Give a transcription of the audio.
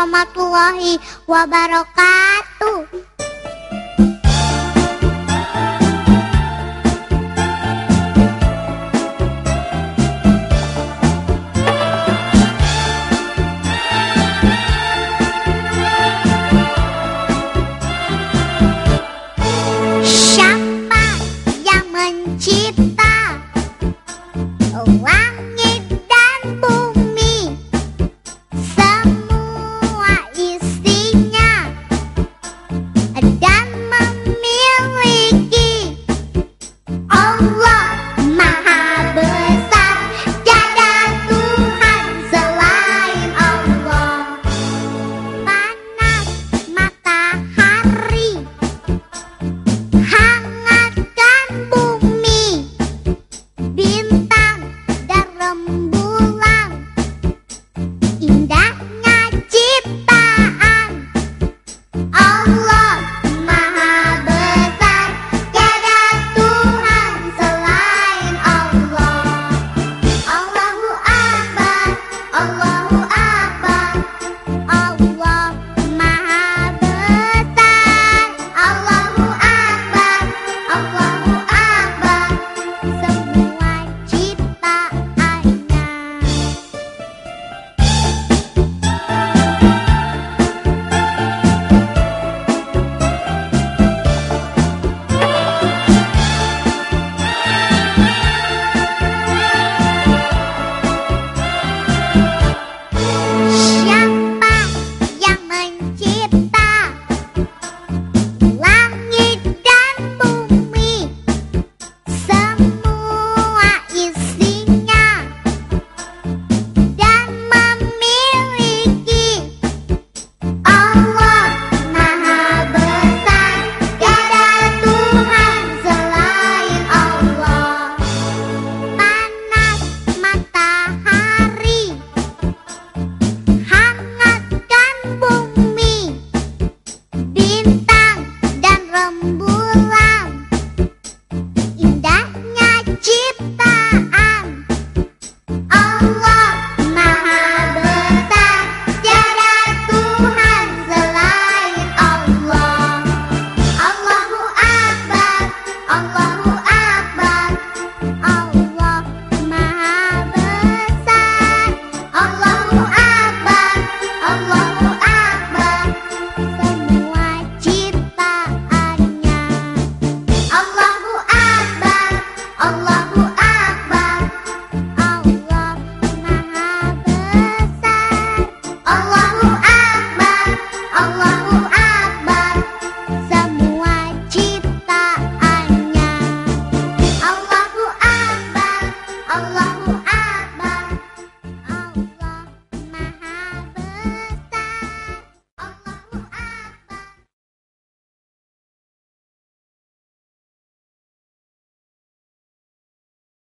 warahmatullahi wabarakatuh. cinta, Come.